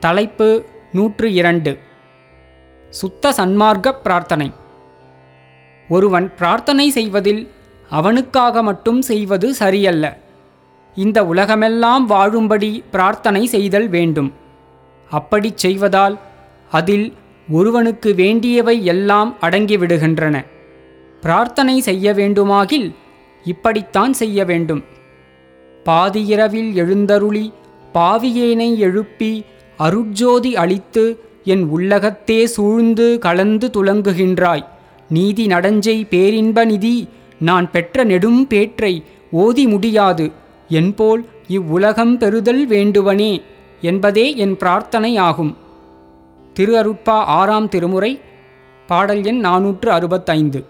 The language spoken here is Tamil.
தலைப்பு நூற்று இரண்டு. சுத்த சன்மார்க்க பிரார்த்தனை. ஒருவன் பிரார்த்தனை செய்வதில் அவனுக்காக மட்டும் செய்வது சரியல்ல. இந்த உலகமெல்லாம் வாழும்படி பிரார்த்தனை செய்தல் வேண்டும். அப்படிச் செய்வதால் அதில் ஒருவனுக்கு வேண்டியவை எல்லாம் அடங்கிவிடுகின்றன பிரார்த்தனை செய்ய வேண்டுமாகில் இப்படித்தான் செய்ய வேண்டும். பாதியிரவில் எழுந்தருளி பாவியேனை எழுப்பி அருட்ஜோதி அளித்து என் உள்ளகத்தே சூழ்ந்து கலந்து துலங்குகின்றாய். நீதி நடஞ்சை பேரின்ப நிதி நான் பெற்ற நெடும் பேற்றை ஓதி முடியாது. என்போல் இவ்வுலகம் பெறுதல் வேண்டுவனே என்பதே என் பிரார்த்தனை ஆகும் திரு அருட்பா ஆறாம் திருமுறை பாடல் எண் நாநூற்று அறுபத்தைந்து.